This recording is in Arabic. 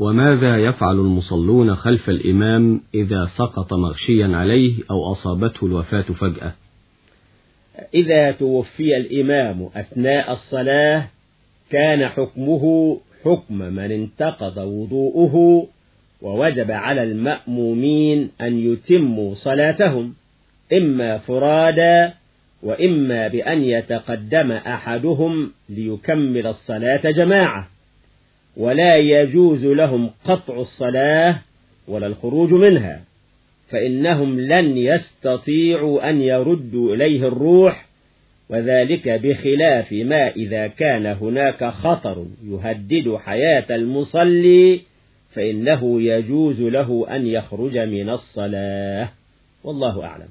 وماذا يفعل المصلون خلف الإمام إذا سقط مغشيا عليه أو أصابته الوفاة فجأة؟ إذا توفي الإمام أثناء الصلاة كان حكمه حكم من انتقض وضوءه ووجب على المأمومين أن يتموا صلاتهم إما فرادا وإما بأن يتقدم أحدهم ليكمل الصلاة جماعة. ولا يجوز لهم قطع الصلاة ولا الخروج منها فإنهم لن يستطيعوا أن يردوا إليه الروح وذلك بخلاف ما إذا كان هناك خطر يهدد حياة المصلي فإنه يجوز له أن يخرج من الصلاة. والله أعلم.